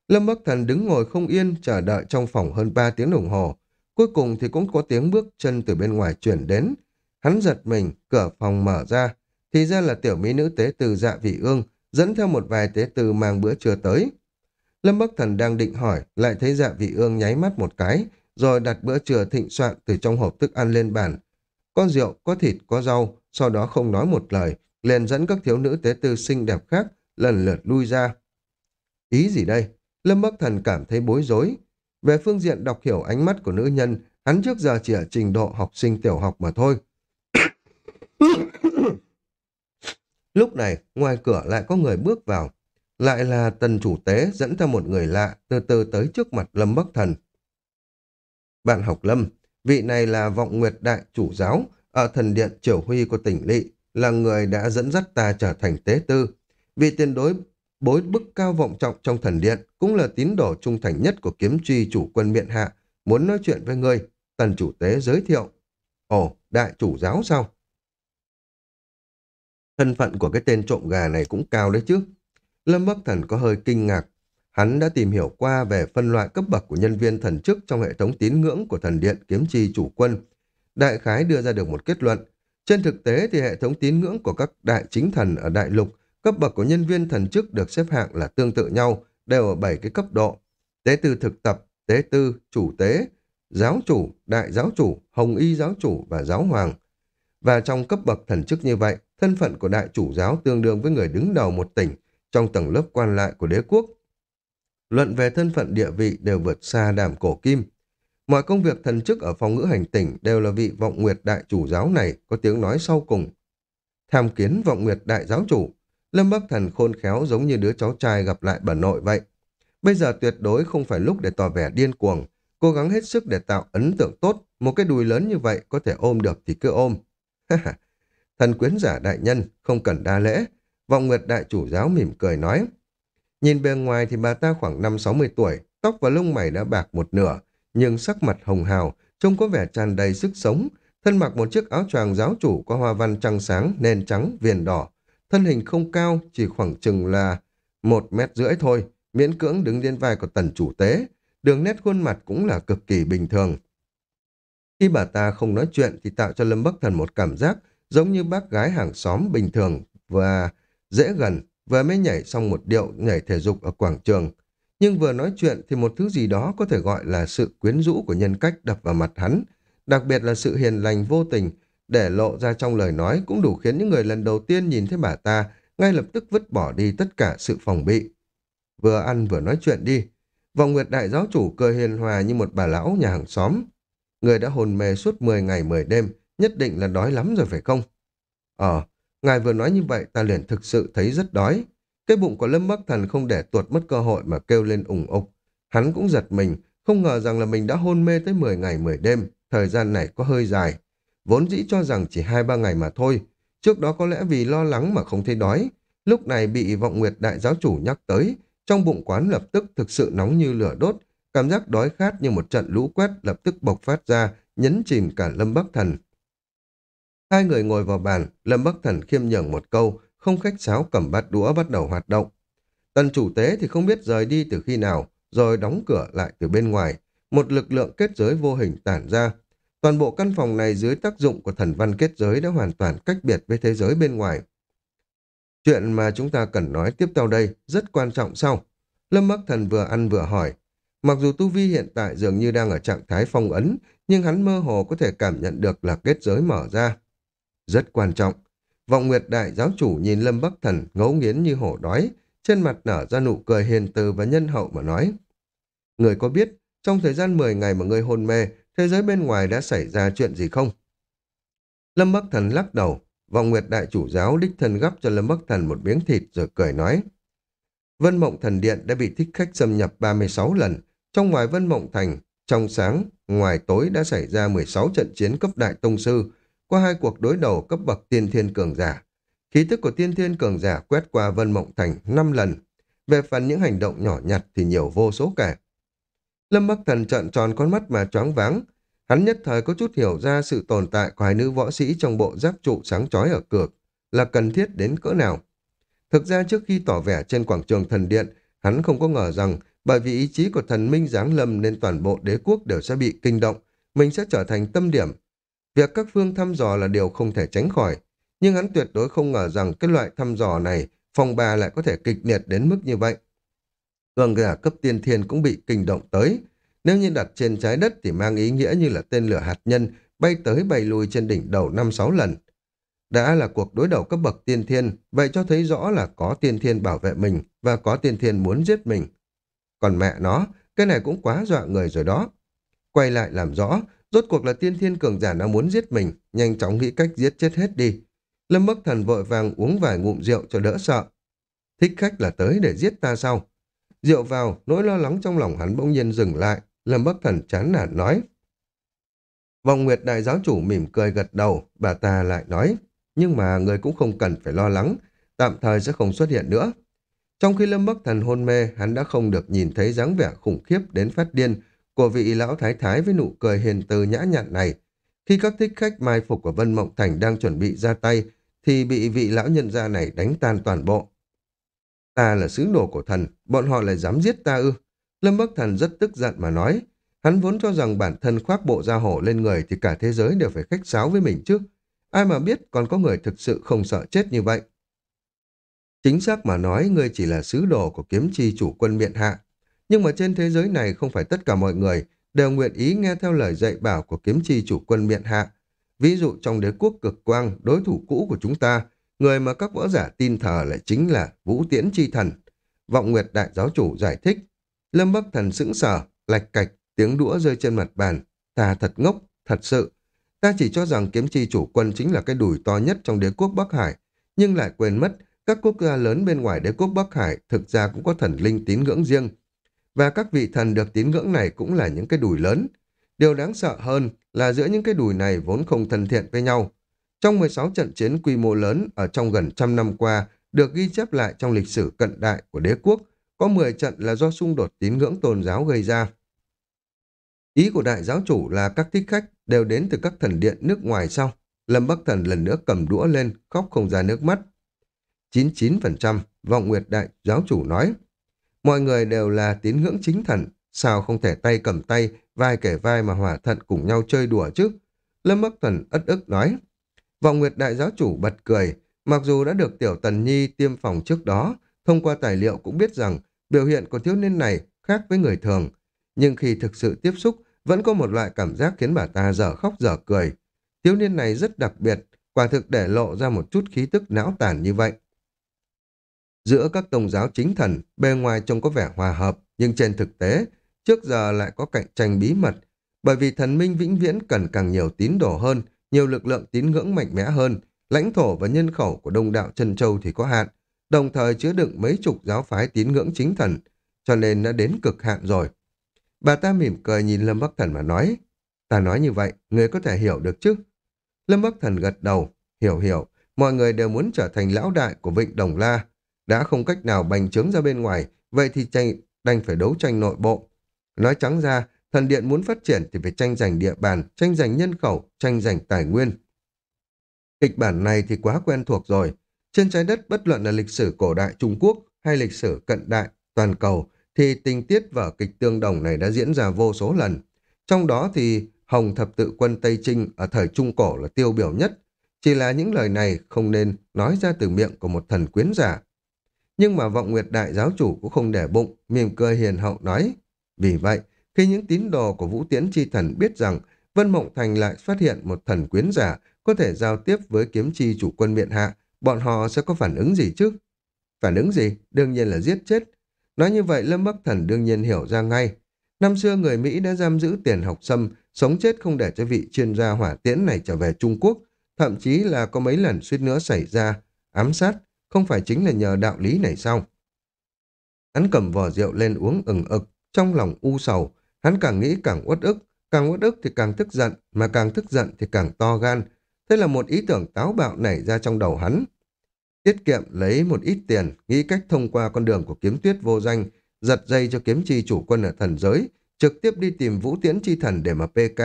Lâm Bắc Thần đứng ngồi không yên, chờ đợi trong phòng hơn 3 tiếng đồng hồ. Cuối cùng thì cũng có tiếng bước chân từ bên ngoài chuyển đến. Hắn giật mình, cửa phòng mở ra. Thì ra là tiểu mỹ nữ tế từ dạ vị ương, dẫn theo một vài tế từ mang bữa trưa tới. Lâm Bắc Thần đang định hỏi, lại thấy dạ vị ương nháy mắt một cái, rồi đặt bữa trưa thịnh soạn từ trong hộp thức ăn lên bàn. Có rượu, có thịt, có rau, sau đó không nói một lời, liền dẫn các thiếu nữ tế tư xinh đẹp khác lần lượt lui ra. Ý gì đây? Lâm Bắc Thần cảm thấy bối rối. Về phương diện đọc hiểu ánh mắt của nữ nhân, hắn trước giờ chỉ ở trình độ học sinh tiểu học mà thôi. Lúc này, ngoài cửa lại có người bước vào. Lại là tần chủ tế dẫn theo một người lạ từ từ tới trước mặt Lâm Bắc Thần. Bạn học Lâm, vị này là vọng nguyệt đại chủ giáo ở thần điện triều huy của tỉnh lỵ là người đã dẫn dắt ta trở thành tế tư. Vị tiền đối bối bức cao vọng trọng trong thần điện cũng là tín đồ trung thành nhất của kiếm truy chủ quân miện hạ, muốn nói chuyện với ngươi, tần chủ tế giới thiệu. Ồ, đại chủ giáo sao? Thân phận của cái tên trộm gà này cũng cao đấy chứ. Lâm Bắc Thần có hơi kinh ngạc. Hắn đã tìm hiểu qua về phân loại cấp bậc của nhân viên thần chức trong hệ thống tín ngưỡng của thần điện kiếm chi chủ quân. Đại khái đưa ra được một kết luận. Trên thực tế thì hệ thống tín ngưỡng của các đại chính thần ở đại lục cấp bậc của nhân viên thần chức được xếp hạng là tương tự nhau, đều ở 7 cái cấp độ. Tế tư thực tập, tế tư, chủ tế, giáo chủ, đại giáo chủ, hồng y giáo chủ và giáo hoàng. Và trong cấp bậc thần chức như vậy, thân phận của đại chủ giáo tương đương với người đứng đầu một tỉnh trong tầng lớp quan lại của đế quốc. Luận về thân phận địa vị đều vượt xa đàm cổ kim. Mọi công việc thần chức ở phòng ngữ hành tỉnh đều là vị vọng nguyệt đại chủ giáo này có tiếng nói sau cùng. Tham kiến vọng nguyệt đại giáo chủ, Lâm Bắc Thần khôn khéo giống như đứa cháu trai gặp lại bà nội vậy. Bây giờ tuyệt đối không phải lúc để tỏ vẻ điên cuồng, cố gắng hết sức để tạo ấn tượng tốt, một cái đùi lớn như vậy có thể ôm được thì cứ ôm. Thần quyến giả đại nhân, không cần đa lễ. Vọng Nguyệt đại chủ giáo mỉm cười nói. Nhìn bề ngoài thì bà ta khoảng 5-60 tuổi, tóc và lông mày đã bạc một nửa, nhưng sắc mặt hồng hào, trông có vẻ tràn đầy sức sống. Thân mặc một chiếc áo choàng giáo chủ có hoa văn trăng sáng, nền trắng, viền đỏ. Thân hình không cao, chỉ khoảng chừng là một mét rưỡi thôi, miễn cưỡng đứng lên vai của tần chủ tế. Đường nét khuôn mặt cũng là cực kỳ bình thường. Khi bà ta không nói chuyện thì tạo cho Lâm Bắc Thần một cảm giác giống như bác gái hàng xóm bình thường và dễ gần, vừa mới nhảy xong một điệu nhảy thể dục ở quảng trường. Nhưng vừa nói chuyện thì một thứ gì đó có thể gọi là sự quyến rũ của nhân cách đập vào mặt hắn, đặc biệt là sự hiền lành vô tình, để lộ ra trong lời nói cũng đủ khiến những người lần đầu tiên nhìn thấy bà ta ngay lập tức vứt bỏ đi tất cả sự phòng bị. Vừa ăn vừa nói chuyện đi. vòng Nguyệt Đại Giáo Chủ cười hiền hòa như một bà lão nhà hàng xóm. Người đã hồn mê suốt 10 ngày 10 đêm, nhất định là đói lắm rồi phải không? Ờ, ngài vừa nói như vậy ta liền thực sự thấy rất đói. Cái bụng của Lâm Bắc Thần không để tuột mất cơ hội mà kêu lên ủng ục. Hắn cũng giật mình, không ngờ rằng là mình đã hôn mê tới 10 ngày 10 đêm, thời gian này có hơi dài. Vốn dĩ cho rằng chỉ 2-3 ngày mà thôi. Trước đó có lẽ vì lo lắng mà không thấy đói. Lúc này bị vọng nguyệt đại giáo chủ nhắc tới, trong bụng quán lập tức thực sự nóng như lửa đốt, cảm giác đói khát như một trận lũ quét lập tức bộc phát ra, nhấn chìm cả Lâm Bắc Thần. Hai người ngồi vào bàn, Lâm Bắc Thần khiêm nhường một câu, không khách sáo cầm bát đũa bắt đầu hoạt động. Tần chủ tế thì không biết rời đi từ khi nào, rồi đóng cửa lại từ bên ngoài. Một lực lượng kết giới vô hình tản ra. Toàn bộ căn phòng này dưới tác dụng của thần văn kết giới đã hoàn toàn cách biệt với thế giới bên ngoài. Chuyện mà chúng ta cần nói tiếp theo đây rất quan trọng sau. Lâm Bắc Thần vừa ăn vừa hỏi. Mặc dù Tu Vi hiện tại dường như đang ở trạng thái phong ấn, nhưng hắn mơ hồ có thể cảm nhận được là kết giới mở ra. Rất quan trọng. Vọng Nguyệt Đại giáo chủ nhìn Lâm Bắc Thần ngấu nghiến như hổ đói, trên mặt nở ra nụ cười hiền từ và nhân hậu mà nói. Người có biết, trong thời gian 10 ngày mà người hôn mê, thế giới bên ngoài đã xảy ra chuyện gì không? Lâm Bắc Thần lắc đầu, Vọng Nguyệt Đại chủ giáo đích thân gấp cho Lâm Bắc Thần một miếng thịt rồi cười nói. Vân Mộng Thần Điện đã bị thích khách xâm nhập 36 lần, trong ngoài Vân Mộng Thành, trong sáng, ngoài tối đã xảy ra 16 trận chiến cấp đại tông sư, qua hai cuộc đối đầu cấp bậc tiên thiên cường giả. Khí tức của tiên thiên cường giả quét qua Vân Mộng Thành 5 lần. Về phần những hành động nhỏ nhặt thì nhiều vô số kể. Lâm Bắc Thần trợn tròn con mắt mà choáng váng. Hắn nhất thời có chút hiểu ra sự tồn tại của hai nữ võ sĩ trong bộ giáp trụ sáng chói ở cược là cần thiết đến cỡ nào. Thực ra trước khi tỏ vẻ trên quảng trường thần điện, hắn không có ngờ rằng bởi vì ý chí của thần minh giáng lâm nên toàn bộ đế quốc đều sẽ bị kinh động, mình sẽ trở thành tâm điểm Việc các phương thăm dò là điều không thể tránh khỏi, nhưng hắn tuyệt đối không ngờ rằng cái loại thăm dò này phòng bà lại có thể kịch liệt đến mức như vậy. Vâng, Cường giả cấp tiên thiên cũng bị kinh động tới. Nếu như đặt trên trái đất thì mang ý nghĩa như là tên lửa hạt nhân bay tới bay lui trên đỉnh đầu năm sáu lần. Đã là cuộc đối đầu cấp bậc tiên thiên, vậy cho thấy rõ là có tiên thiên bảo vệ mình và có tiên thiên muốn giết mình. Còn mẹ nó, cái này cũng quá dọa người rồi đó. Quay lại làm rõ, Rốt cuộc là tiên thiên cường giả đã muốn giết mình, nhanh chóng nghĩ cách giết chết hết đi. Lâm Bắc Thần vội vàng uống vài ngụm rượu cho đỡ sợ. Thích khách là tới để giết ta sao? Rượu vào, nỗi lo lắng trong lòng hắn bỗng nhiên dừng lại. Lâm Bắc Thần chán nản nói. Vòng Nguyệt Đại Giáo Chủ mỉm cười gật đầu, bà ta lại nói. Nhưng mà người cũng không cần phải lo lắng, tạm thời sẽ không xuất hiện nữa. Trong khi Lâm Bắc Thần hôn mê, hắn đã không được nhìn thấy dáng vẻ khủng khiếp đến phát điên của vị lão thái thái với nụ cười hiền từ nhã nhặn này. Khi các thích khách mai phục của Vân Mộng Thành đang chuẩn bị ra tay, thì bị vị lão nhân gia này đánh tan toàn bộ. Ta là sứ đồ của thần, bọn họ lại dám giết ta ư. Lâm Bắc Thần rất tức giận mà nói. Hắn vốn cho rằng bản thân khoác bộ da hổ lên người thì cả thế giới đều phải khách sáo với mình chứ. Ai mà biết còn có người thực sự không sợ chết như vậy. Chính xác mà nói, ngươi chỉ là sứ đồ của kiếm chi chủ quân miện hạ. Nhưng mà trên thế giới này không phải tất cả mọi người đều nguyện ý nghe theo lời dạy bảo của kiếm chi chủ quân miện hạ. Ví dụ trong đế quốc cực quang, đối thủ cũ của chúng ta, người mà các võ giả tin thờ lại chính là Vũ Tiễn Chi Thần. Vọng Nguyệt Đại Giáo Chủ giải thích. Lâm Bắc Thần sững sờ, lạch cạch, tiếng đũa rơi trên mặt bàn. Ta thật ngốc, thật sự. Ta chỉ cho rằng kiếm chi chủ quân chính là cái đùi to nhất trong đế quốc Bắc Hải, nhưng lại quên mất các quốc gia lớn bên ngoài đế quốc Bắc Hải thực ra cũng có thần linh tín ngưỡng riêng. Và các vị thần được tín ngưỡng này cũng là những cái đùi lớn. Điều đáng sợ hơn là giữa những cái đùi này vốn không thân thiện với nhau. Trong 16 trận chiến quy mô lớn ở trong gần trăm năm qua được ghi chép lại trong lịch sử cận đại của đế quốc, có 10 trận là do xung đột tín ngưỡng tôn giáo gây ra. Ý của đại giáo chủ là các thích khách đều đến từ các thần điện nước ngoài sau. Lâm Bắc Thần lần nữa cầm đũa lên, khóc không ra nước mắt. 99%, vọng nguyệt đại giáo chủ nói. Mọi người đều là tín ngưỡng chính thần, sao không thể tay cầm tay, vai kể vai mà hỏa thận cùng nhau chơi đùa chứ? Lâm Bắc Thần ất ức nói. Vọng nguyệt đại giáo chủ bật cười, mặc dù đã được tiểu tần nhi tiêm phòng trước đó, thông qua tài liệu cũng biết rằng biểu hiện của thiếu niên này khác với người thường, nhưng khi thực sự tiếp xúc vẫn có một loại cảm giác khiến bà ta dở khóc dở cười. Thiếu niên này rất đặc biệt, quả thực để lộ ra một chút khí tức não tàn như vậy. Giữa các tôn giáo chính thần, bề ngoài trông có vẻ hòa hợp, nhưng trên thực tế, trước giờ lại có cạnh tranh bí mật, bởi vì thần minh vĩnh viễn cần càng nhiều tín đồ hơn, nhiều lực lượng tín ngưỡng mạnh mẽ hơn, lãnh thổ và nhân khẩu của đông đạo chân châu thì có hạn, đồng thời chứa đựng mấy chục giáo phái tín ngưỡng chính thần, cho nên đã đến cực hạn rồi. Bà ta mỉm cười nhìn Lâm Bắc Thần mà nói, ta nói như vậy, người có thể hiểu được chứ? Lâm Bắc Thần gật đầu, hiểu hiểu, mọi người đều muốn trở thành lão đại của Vịnh Đồng La, đã không cách nào bành trướng ra bên ngoài, vậy thì tranh, đành phải đấu tranh nội bộ. Nói trắng ra, thần điện muốn phát triển thì phải tranh giành địa bàn, tranh giành nhân khẩu, tranh giành tài nguyên. Kịch bản này thì quá quen thuộc rồi. Trên trái đất bất luận là lịch sử cổ đại Trung Quốc hay lịch sử cận đại, toàn cầu, thì tình tiết vở kịch tương đồng này đã diễn ra vô số lần. Trong đó thì Hồng Thập Tự Quân Tây Trinh ở thời Trung Cổ là tiêu biểu nhất. Chỉ là những lời này không nên nói ra từ miệng của một thần quyến giả. Nhưng mà vọng nguyệt đại giáo chủ cũng không để bụng, mỉm cười hiền hậu nói. Vì vậy, khi những tín đồ của Vũ Tiễn Chi Thần biết rằng Vân Mộng Thành lại phát hiện một thần quyến giả có thể giao tiếp với kiếm chi chủ quân miện hạ, bọn họ sẽ có phản ứng gì chứ? Phản ứng gì? Đương nhiên là giết chết. Nói như vậy Lâm Bắc Thần đương nhiên hiểu ra ngay. Năm xưa người Mỹ đã giam giữ tiền học sâm, sống chết không để cho vị chuyên gia hỏa tiễn này trở về Trung Quốc, thậm chí là có mấy lần suýt nữa xảy ra, ám sát, không phải chính là nhờ đạo lý này sao? Hắn cầm vò rượu lên uống ừng ực, trong lòng u sầu, hắn càng nghĩ càng uất ức, càng uất ức thì càng tức giận, mà càng tức giận thì càng to gan. Thế là một ý tưởng táo bạo nảy ra trong đầu hắn. Tiết kiệm lấy một ít tiền, nghĩ cách thông qua con đường của kiếm tuyết vô danh, giật dây cho kiếm chi chủ quân ở thần giới, trực tiếp đi tìm vũ tiễn chi thần để mà PK,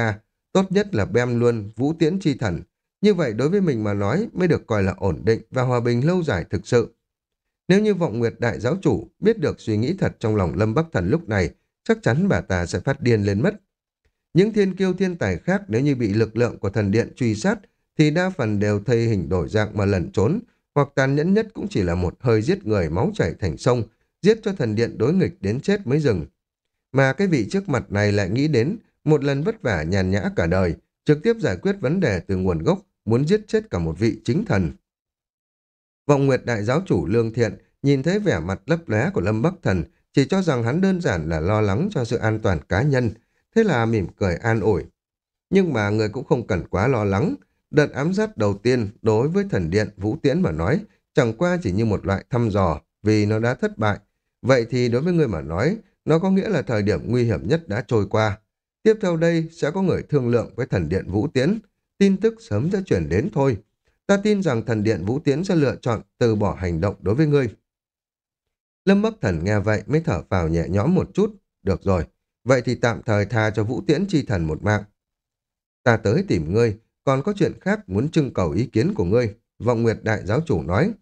tốt nhất là bem luôn vũ tiễn chi thần, như vậy đối với mình mà nói mới được coi là ổn định và hòa bình lâu dài thực sự. Nếu như vọng nguyệt đại giáo chủ biết được suy nghĩ thật trong lòng Lâm Bắc Thần lúc này, chắc chắn bà ta sẽ phát điên lên mất. Những thiên kiêu thiên tài khác nếu như bị lực lượng của thần điện truy sát thì đa phần đều thay hình đổi dạng mà lẩn trốn, hoặc tàn nhẫn nhất cũng chỉ là một hơi giết người máu chảy thành sông, giết cho thần điện đối nghịch đến chết mới dừng. Mà cái vị trước mặt này lại nghĩ đến một lần vất vả nhàn nhã cả đời, trực tiếp giải quyết vấn đề từ nguồn gốc, muốn giết chết cả một vị chính thần. Vọng Nguyệt Đại Giáo chủ Lương Thiện nhìn thấy vẻ mặt lấp lé của Lâm Bắc Thần, chỉ cho rằng hắn đơn giản là lo lắng cho sự an toàn cá nhân, thế là mỉm cười an ủi. Nhưng mà người cũng không cần quá lo lắng, đợt ám sát đầu tiên đối với thần điện Vũ Tiễn mà nói, chẳng qua chỉ như một loại thăm dò, vì nó đã thất bại. Vậy thì đối với người mà nói, nó có nghĩa là thời điểm nguy hiểm nhất đã trôi qua. Tiếp theo đây sẽ có người thương lượng với thần điện Vũ Tiến. Tin tức sớm sẽ chuyển đến thôi. Ta tin rằng thần điện Vũ Tiến sẽ lựa chọn từ bỏ hành động đối với ngươi. Lâm Bắc Thần nghe vậy mới thở vào nhẹ nhõm một chút. Được rồi, vậy thì tạm thời tha cho Vũ Tiễn chi thần một mạng. Ta tới tìm ngươi, còn có chuyện khác muốn trưng cầu ý kiến của ngươi. Vọng Nguyệt Đại Giáo Chủ nói.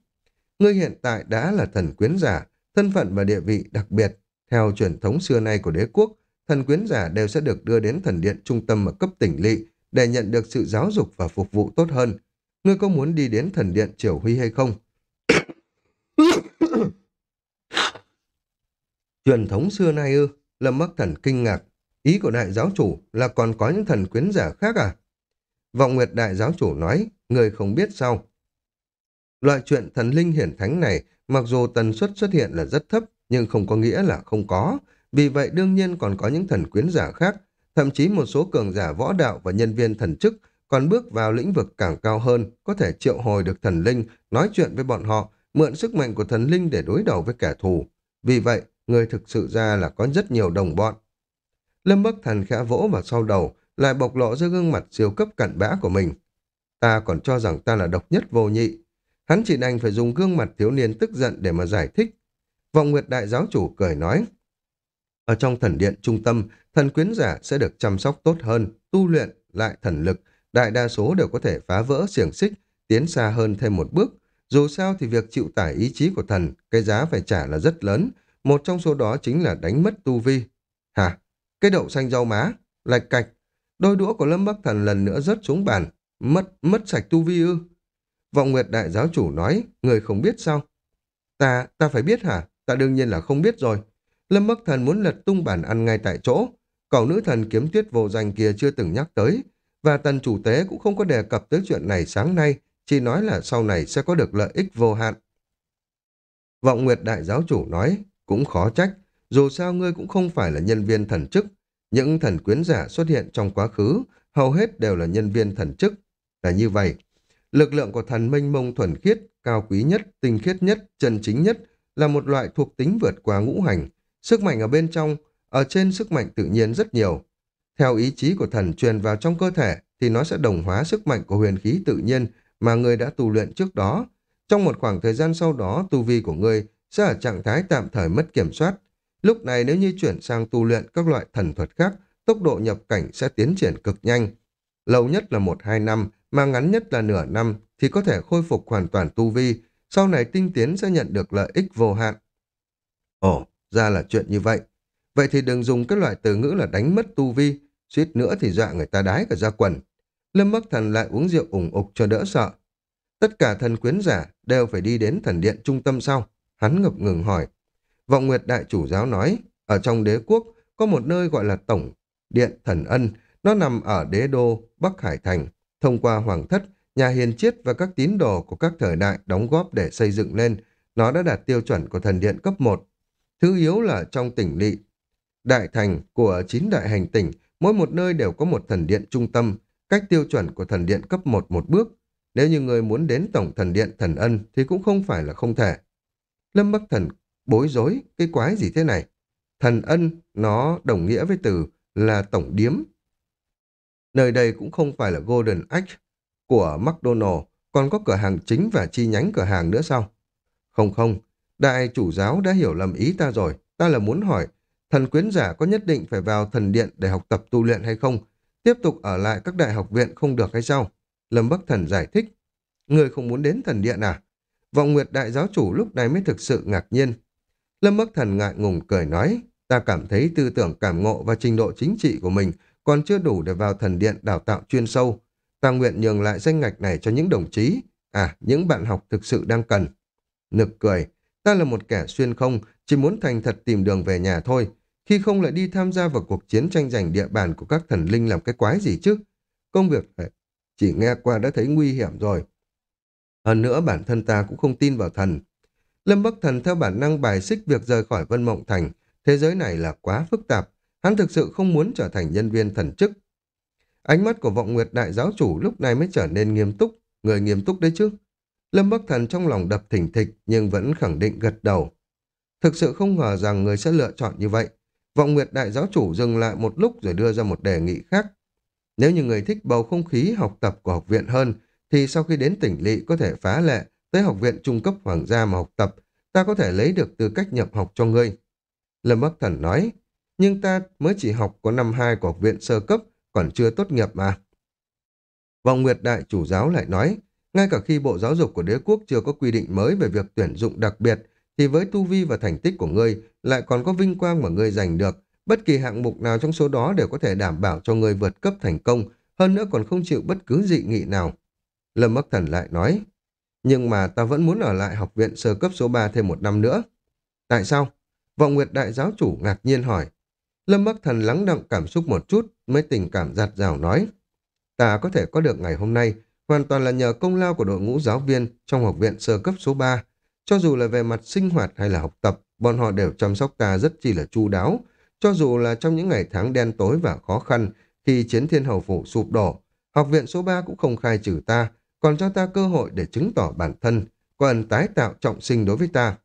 Ngươi hiện tại đã là thần quyến giả, thân phận và địa vị đặc biệt. Theo truyền thống xưa nay của đế quốc, thần quyến giả đều sẽ được đưa đến thần điện trung tâm ở cấp tỉnh lỵ để nhận được sự giáo dục và phục vụ tốt hơn. Ngươi có muốn đi đến thần điện triều huy hay không? Truyền thống xưa nay ư, Lâm Bắc Thần kinh ngạc. Ý của đại giáo chủ là còn có những thần quyến giả khác à? Vọng Nguyệt đại giáo chủ nói, người không biết sao. Loại chuyện thần linh hiển thánh này, mặc dù tần suất xuất hiện là rất thấp, nhưng không có nghĩa là không có. Vì vậy đương nhiên còn có những thần quyến giả khác, thậm chí một số cường giả võ đạo và nhân viên thần chức còn bước vào lĩnh vực càng cao hơn, có thể triệu hồi được thần linh, nói chuyện với bọn họ, mượn sức mạnh của thần linh để đối đầu với kẻ thù. Vì vậy, người thực sự ra là có rất nhiều đồng bọn. Lâm Bắc Thần khẽ vỗ vào sau đầu, lại bộc lộ ra gương mặt siêu cấp cặn bã của mình. Ta còn cho rằng ta là độc nhất vô nhị. Hắn chỉ đành phải dùng gương mặt thiếu niên tức giận để mà giải thích. Vọng Nguyệt Đại Giáo Chủ cười nói, ở trong thần điện trung tâm, thần quyến giả sẽ được chăm sóc tốt hơn, tu luyện lại thần lực, đại đa số đều có thể phá vỡ xiềng xích, tiến xa hơn thêm một bước. Dù sao thì việc chịu tải ý chí của thần, cái giá phải trả là rất lớn, một trong số đó chính là đánh mất tu vi. Hả? Cái đậu xanh rau má? Lạch cạch. Đôi đũa của Lâm Bắc Thần lần nữa rớt xuống bàn. Mất, mất sạch tu vi ư? Vọng Nguyệt Đại Giáo Chủ nói, người không biết sao? Ta, ta phải biết hả? Ta đương nhiên là không biết rồi. Lâm Bắc Thần muốn lật tung bản ăn ngay tại chỗ. Cậu nữ thần kiếm tuyết vô danh kia chưa từng nhắc tới. Và tần chủ tế cũng không có đề cập tới chuyện này sáng nay, chỉ nói là sau này sẽ có được lợi ích vô hạn. Vọng Nguyệt Đại Giáo Chủ nói, cũng khó trách, dù sao ngươi cũng không phải là nhân viên thần chức. Những thần quyến giả xuất hiện trong quá khứ, hầu hết đều là nhân viên thần chức. Là như vậy, lực lượng của thần minh mông thuần khiết, cao quý nhất, tinh khiết nhất, chân chính nhất, là một loại thuộc tính vượt qua ngũ hành. Sức mạnh ở bên trong, ở trên sức mạnh tự nhiên rất nhiều. Theo ý chí của thần truyền vào trong cơ thể, thì nó sẽ đồng hóa sức mạnh của huyền khí tự nhiên mà người đã tu luyện trước đó. Trong một khoảng thời gian sau đó, tu vi của người sẽ ở trạng thái tạm thời mất kiểm soát. Lúc này nếu như chuyển sang tu luyện các loại thần thuật khác, tốc độ nhập cảnh sẽ tiến triển cực nhanh. Lâu nhất là một hai năm, mà ngắn nhất là nửa năm thì có thể khôi phục hoàn toàn tu vi, sau này tinh tiến sẽ nhận được lợi ích vô hạn. Ồ, ra là chuyện như vậy. Vậy thì đừng dùng các loại từ ngữ là đánh mất tu vi, suýt nữa thì dọa người ta đái cả ra quần. Lâm Bắc Thần lại uống rượu ủng ục cho đỡ sợ. Tất cả thần quyến giả đều phải đi đến thần điện trung tâm sau. Hắn ngập ngừng hỏi. Vọng Nguyệt Đại Chủ Giáo nói, ở trong đế quốc có một nơi gọi là Tổng Điện Thần Ân, nó nằm ở đế đô Bắc Hải Thành. Thông qua Hoàng Thất, nhà hiền chiết và các tín đồ của các thời đại đóng góp để xây dựng lên, nó đã đạt tiêu chuẩn của thần điện cấp 1. Thứ yếu là trong tỉnh lỵ, đại thành của chín đại hành tỉnh, mỗi một nơi đều có một thần điện trung tâm, cách tiêu chuẩn của thần điện cấp 1 một bước. Nếu như người muốn đến tổng thần điện thần ân thì cũng không phải là không thể. Lâm Bắc Thần bối rối, cái quái gì thế này? Thần ân, nó đồng nghĩa với từ là tổng điếm. Nơi đây cũng không phải là Golden Egg của McDonald, còn có cửa hàng chính và chi nhánh cửa hàng nữa sao? Không không, đại chủ giáo đã hiểu lầm ý ta rồi. Ta là muốn hỏi, thần quyến giả có nhất định phải vào thần điện để học tập tu luyện hay không? Tiếp tục ở lại các đại học viện không được hay sao? Lâm Bắc Thần giải thích. Người không muốn đến thần điện à? Vọng Nguyệt Đại Giáo Chủ lúc này mới thực sự ngạc nhiên. Lâm Bắc Thần ngại ngùng cười nói, ta cảm thấy tư tưởng cảm ngộ và trình độ chính trị của mình còn chưa đủ để vào thần điện đào tạo chuyên sâu. Ta nguyện nhường lại danh ngạch này cho những đồng chí, à, những bạn học thực sự đang cần. Nực cười, ta là một kẻ xuyên không, chỉ muốn thành thật tìm đường về nhà thôi. Khi không lại đi tham gia vào cuộc chiến tranh giành địa bàn của các thần linh làm cái quái gì chứ? Công việc chỉ nghe qua đã thấy nguy hiểm rồi. Hơn nữa bản thân ta cũng không tin vào thần. Lâm Bắc Thần theo bản năng bài xích việc rời khỏi Vân Mộng Thành. Thế giới này là quá phức tạp. Hắn thực sự không muốn trở thành nhân viên thần chức. Ánh mắt của vọng nguyệt đại giáo chủ lúc này mới trở nên nghiêm túc. Người nghiêm túc đấy chứ. Lâm Bắc Thần trong lòng đập thỉnh thịch nhưng vẫn khẳng định gật đầu. Thực sự không ngờ rằng người sẽ lựa chọn như vậy. Vọng Nguyệt Đại Giáo Chủ dừng lại một lúc rồi đưa ra một đề nghị khác. Nếu như người thích bầu không khí học tập của học viện hơn, thì sau khi đến tỉnh lỵ có thể phá lệ tới học viện trung cấp hoàng gia mà học tập, ta có thể lấy được tư cách nhập học cho ngươi. Lâm Bắc Thần nói, nhưng ta mới chỉ học có năm hai của học viện sơ cấp, còn chưa tốt nghiệp mà. Vọng Nguyệt Đại Chủ Giáo lại nói, ngay cả khi Bộ Giáo dục của đế quốc chưa có quy định mới về việc tuyển dụng đặc biệt, thì với tu vi và thành tích của ngươi lại còn có vinh quang mà ngươi giành được. Bất kỳ hạng mục nào trong số đó đều có thể đảm bảo cho ngươi vượt cấp thành công, hơn nữa còn không chịu bất cứ dị nghị nào. Lâm Bắc Thần lại nói, Nhưng mà ta vẫn muốn ở lại học viện sơ cấp số 3 thêm một năm nữa. Tại sao? Vọng Nguyệt Đại giáo chủ ngạc nhiên hỏi. Lâm Bắc Thần lắng đọng cảm xúc một chút mới tình cảm giặt rào nói. Ta có thể có được ngày hôm nay hoàn toàn là nhờ công lao của đội ngũ giáo viên trong học viện sơ cấp số 3. Cho dù là về mặt sinh hoạt hay là học tập, bọn họ đều chăm sóc ta rất chi là chu đáo. Cho dù là trong những ngày tháng đen tối và khó khăn, khi chiến thiên hầu phủ sụp đổ, học viện số 3 cũng không khai trừ ta, còn cho ta cơ hội để chứng tỏ bản thân, còn tái tạo trọng sinh đối với ta.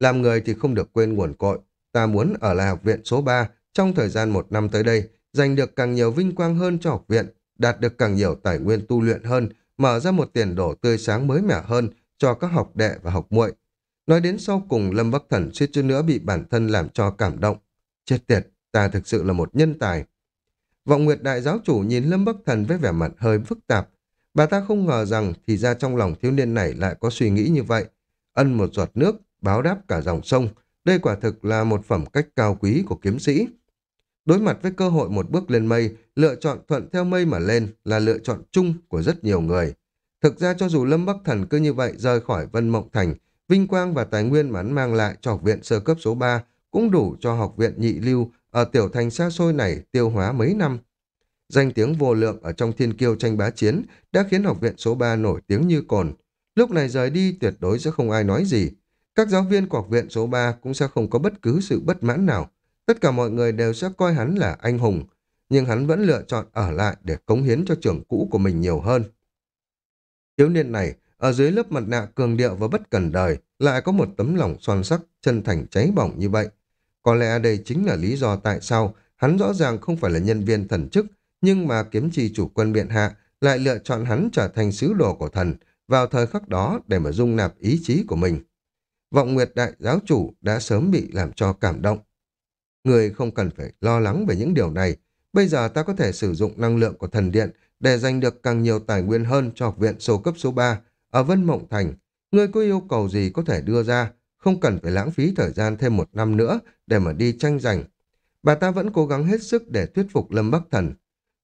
Làm người thì không được quên nguồn cội, ta muốn ở lại học viện số 3 trong thời gian một năm tới đây, giành được càng nhiều vinh quang hơn cho học viện, đạt được càng nhiều tài nguyên tu luyện hơn, mở ra một tiền đổ tươi sáng mới mẻ hơn cho các học đệ và học muội. Nói đến sau cùng, Lâm Bắc Thần suýt chút nữa bị bản thân làm cho cảm động. Chết tiệt, ta thực sự là một nhân tài. Vọng Nguyệt Đại Giáo Chủ nhìn Lâm Bắc Thần với vẻ mặt hơi phức tạp. Bà ta không ngờ rằng thì ra trong lòng thiếu niên này lại có suy nghĩ như vậy. Ân một giọt nước, báo đáp cả dòng sông. Đây quả thực là một phẩm cách cao quý của kiếm sĩ. Đối mặt với cơ hội một bước lên mây, lựa chọn thuận theo mây mà lên là lựa chọn chung của rất nhiều người. Thực ra cho dù Lâm Bắc Thần cứ như vậy rời khỏi Vân Mộng Thành, vinh quang và tài nguyên mà hắn mang lại cho học viện sơ cấp số 3 cũng đủ cho học viện nhị lưu ở tiểu thành xa xôi này tiêu hóa mấy năm. Danh tiếng vô lượng ở trong thiên kiêu tranh bá chiến đã khiến học viện số 3 nổi tiếng như cồn. Lúc này rời đi tuyệt đối sẽ không ai nói gì. Các giáo viên của học viện số 3 cũng sẽ không có bất cứ sự bất mãn nào. Tất cả mọi người đều sẽ coi hắn là anh hùng, nhưng hắn vẫn lựa chọn ở lại để cống hiến cho trường cũ của mình nhiều hơn. Thiếu niên này, ở dưới lớp mặt nạ cường điệu và bất cần đời, lại có một tấm lòng son sắc, chân thành cháy bỏng như vậy. Có lẽ đây chính là lý do tại sao hắn rõ ràng không phải là nhân viên thần chức, nhưng mà kiếm trì chủ quân biện hạ lại lựa chọn hắn trở thành sứ đồ của thần vào thời khắc đó để mà dung nạp ý chí của mình. Vọng Nguyệt Đại Giáo Chủ đã sớm bị làm cho cảm động. Người không cần phải lo lắng về những điều này. Bây giờ ta có thể sử dụng năng lượng của thần điện để giành được càng nhiều tài nguyên hơn cho học viện số cấp số 3 ở Vân Mộng Thành. ngươi có yêu cầu gì có thể đưa ra, không cần phải lãng phí thời gian thêm một năm nữa để mà đi tranh giành. Bà ta vẫn cố gắng hết sức để thuyết phục Lâm Bắc Thần.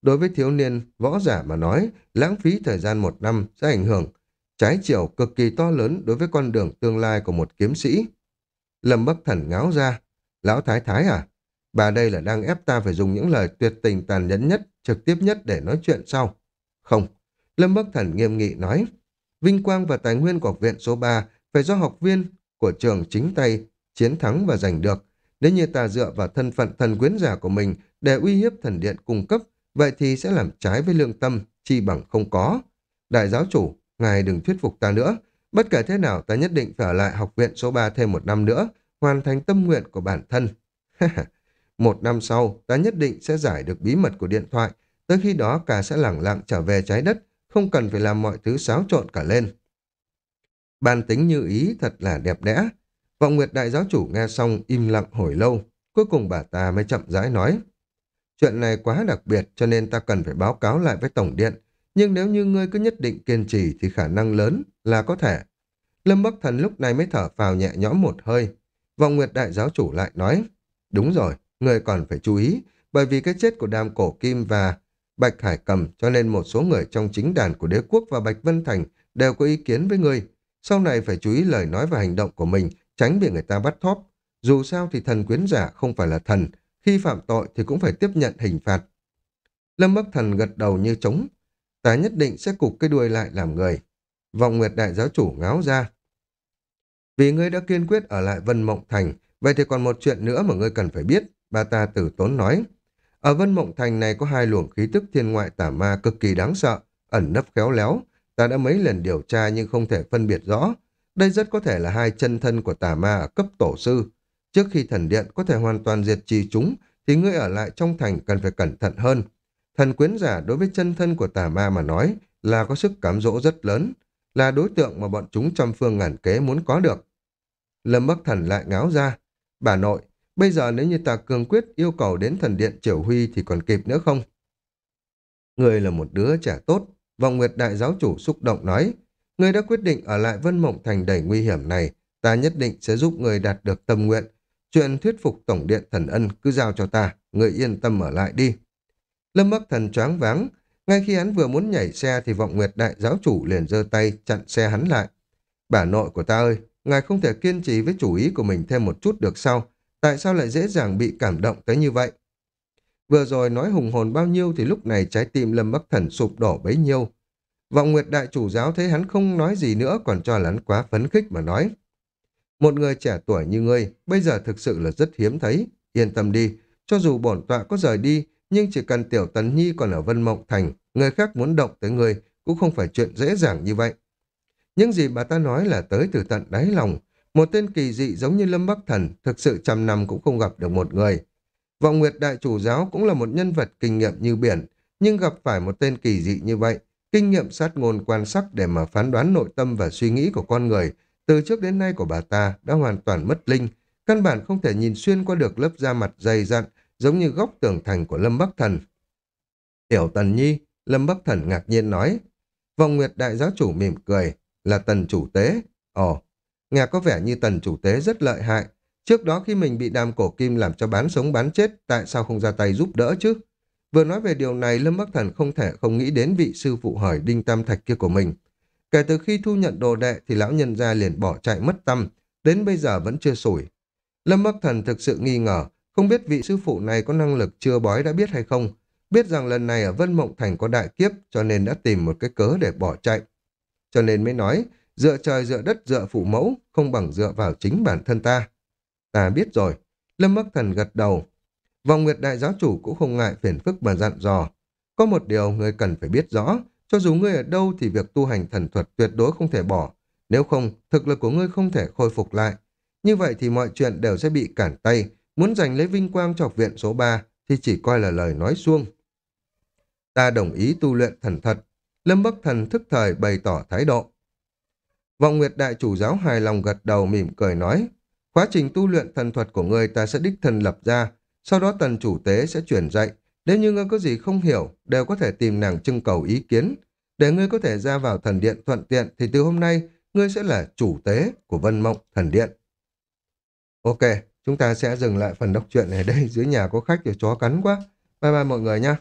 Đối với thiếu niên, võ giả mà nói, lãng phí thời gian một năm sẽ ảnh hưởng trái chiều cực kỳ to lớn đối với con đường tương lai của một kiếm sĩ. Lâm Bắc Thần ngáo ra, Lão Thái Thái à, bà đây là đang ép ta phải dùng những lời tuyệt tình tàn nhẫn nhất, trực tiếp nhất để nói chuyện sau. Không, Lâm Bắc Thần nghiêm nghị nói, vinh quang và tài nguyên của học viện số 3 phải do học viên của trường chính tay chiến thắng và giành được. Nếu như ta dựa vào thân phận thần quyến giả của mình để uy hiếp thần điện cung cấp, vậy thì sẽ làm trái với lương tâm, chi bằng không có. Đại giáo chủ, ngài đừng thuyết phục ta nữa. Bất kể thế nào, ta nhất định phải ở lại học viện số 3 thêm một năm nữa, hoàn thành tâm nguyện của bản thân. một năm sau, ta nhất định sẽ giải được bí mật của điện thoại. Tới khi đó, cả sẽ lẳng lặng trở về trái đất, không cần phải làm mọi thứ xáo trộn cả lên. Bàn tính như ý thật là đẹp đẽ. Vọng Nguyệt Đại Giáo Chủ nghe xong im lặng hồi lâu, cuối cùng bà ta mới chậm rãi nói. Chuyện này quá đặc biệt cho nên ta cần phải báo cáo lại với Tổng Điện, nhưng nếu như ngươi cứ nhất định kiên trì thì khả năng lớn là có thể. Lâm Bắc Thần lúc này mới thở phào nhẹ nhõm một hơi. Vọng Nguyệt Đại Giáo Chủ lại nói, đúng rồi, người còn phải chú ý, bởi vì cái chết của Đàm Cổ Kim và Bạch Hải Cầm cho nên một số người trong chính đàn của đế quốc và Bạch Vân Thành đều có ý kiến với ngươi. Sau này phải chú ý lời nói và hành động của mình, tránh bị người ta bắt thóp. Dù sao thì thần quyến giả không phải là thần, khi phạm tội thì cũng phải tiếp nhận hình phạt. Lâm Bắc Thần gật đầu như trống, ta nhất định sẽ cục cái đuôi lại làm người. Vọng Nguyệt Đại Giáo Chủ ngáo ra. Vì ngươi đã kiên quyết ở lại Vân Mộng Thành, vậy thì còn một chuyện nữa mà ngươi cần phải biết, bà ta tử tốn nói. Ở Vân Mộng Thành này có hai luồng khí tức thiên ngoại tả ma cực kỳ đáng sợ, ẩn nấp khéo léo. Ta đã mấy lần điều tra nhưng không thể phân biệt rõ. Đây rất có thể là hai chân thân của tà ma ở cấp tổ sư. Trước khi thần điện có thể hoàn toàn diệt trì chúng, thì ngươi ở lại trong thành cần phải cẩn thận hơn. Thần quyến giả đối với chân thân của tà ma mà nói là có sức cám dỗ rất lớn, là đối tượng mà bọn chúng trăm phương ngàn kế muốn có được. Lâm Bắc Thần lại ngáo ra, bà nội, bây giờ nếu như ta cương quyết yêu cầu đến thần điện triều huy thì còn kịp nữa không? Người là một đứa trẻ tốt, vọng nguyệt đại giáo chủ xúc động nói, người đã quyết định ở lại Vân Mộng Thành đầy nguy hiểm này, ta nhất định sẽ giúp người đạt được tâm nguyện. Chuyện thuyết phục Tổng điện Thần Ân cứ giao cho ta, người yên tâm ở lại đi. Lâm Bắc Thần choáng váng, Ngay khi hắn vừa muốn nhảy xe thì vọng nguyệt đại giáo chủ liền giơ tay chặn xe hắn lại. Bà nội của ta ơi, ngài không thể kiên trì với chủ ý của mình thêm một chút được sao? Tại sao lại dễ dàng bị cảm động tới như vậy? Vừa rồi nói hùng hồn bao nhiêu thì lúc này trái tim Lâm Bắc Thần sụp đổ bấy nhiêu. Vọng Nguyệt Đại Chủ Giáo thấy hắn không nói gì nữa còn cho hắn quá phấn khích mà nói. Một người trẻ tuổi như ngươi, bây giờ thực sự là rất hiếm thấy. Yên tâm đi, cho dù bổn tọa có rời đi, nhưng chỉ cần Tiểu Tần Nhi còn ở Vân Mộng Thành, người khác muốn động tới ngươi cũng không phải chuyện dễ dàng như vậy. Những gì bà ta nói là tới từ tận đáy lòng. Một tên kỳ dị giống như Lâm Bắc Thần, thực sự trăm năm cũng không gặp được một người. Vọng Nguyệt Đại Chủ Giáo cũng là một nhân vật kinh nghiệm như biển, nhưng gặp phải một tên kỳ dị như vậy, kinh nghiệm sát ngôn quan sắc để mà phán đoán nội tâm và suy nghĩ của con người, từ trước đến nay của bà ta đã hoàn toàn mất linh, căn bản không thể nhìn xuyên qua được lớp da mặt dày dặn, giống như góc tường thành của Lâm Bắc Thần. Tiểu Tần Nhi, Lâm Bắc Thần ngạc nhiên nói. Vọng Nguyệt Đại Giáo Chủ mỉm cười, là Tần Chủ Tế. Ồ, nghe có vẻ như Tần Chủ Tế rất lợi hại, Trước đó khi mình bị đàm cổ kim làm cho bán sống bán chết, tại sao không ra tay giúp đỡ chứ? Vừa nói về điều này, Lâm Bắc Thần không thể không nghĩ đến vị sư phụ hỏi Đinh Tam Thạch kia của mình. Kể từ khi thu nhận đồ đệ thì lão nhân gia liền bỏ chạy mất tâm, đến bây giờ vẫn chưa sủi. Lâm Bắc Thần thực sự nghi ngờ, không biết vị sư phụ này có năng lực chưa bói đã biết hay không. Biết rằng lần này ở Vân Mộng Thành có đại kiếp cho nên đã tìm một cái cớ để bỏ chạy. Cho nên mới nói, dựa trời dựa đất dựa phụ mẫu, không bằng dựa vào chính bản thân ta. Ta biết rồi. Lâm Bắc Thần gật đầu. Vòng Nguyệt Đại Giáo Chủ cũng không ngại phiền phức mà dặn dò. Có một điều người cần phải biết rõ. Cho dù ngươi ở đâu thì việc tu hành thần thuật tuyệt đối không thể bỏ. Nếu không, thực lực của ngươi không thể khôi phục lại. Như vậy thì mọi chuyện đều sẽ bị cản tay. Muốn giành lấy vinh quang cho học viện số 3 thì chỉ coi là lời nói suông. Ta đồng ý tu luyện thần thật. Lâm Bắc Thần thức thời bày tỏ thái độ. Vọng Nguyệt Đại Chủ Giáo hài lòng gật đầu mỉm cười nói. Quá trình tu luyện thần thuật của ngươi ta sẽ đích thân lập ra, sau đó tần chủ tế sẽ chuyển dạy. Nếu như ngươi có gì không hiểu, đều có thể tìm nàng trưng cầu ý kiến. Để ngươi có thể ra vào thần điện thuận tiện, thì từ hôm nay, ngươi sẽ là chủ tế của Vân Mộng Thần Điện. Ok, chúng ta sẽ dừng lại phần đọc truyện này đây. Dưới nhà có khách rồi chó cắn quá. Bye bye mọi người nha.